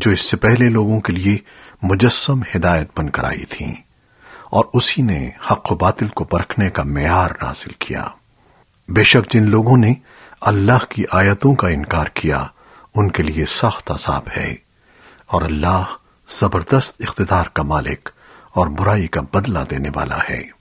جو اس سے پہلے لوگوں کے لیے مجسم ہدایت بن کر آئی تھیں اور اسی نے حق و باطل کو پرکھنے کا معیار نازل کیا۔ بے شک جن لوگوں نے اللہ کی آیتوں کا انکار کیا، ان کے لیے سخت عذاب ہے۔ اور اللہ زبردست اقتدار کا مالک اور برائی کا بدلہ دینے والا ہے۔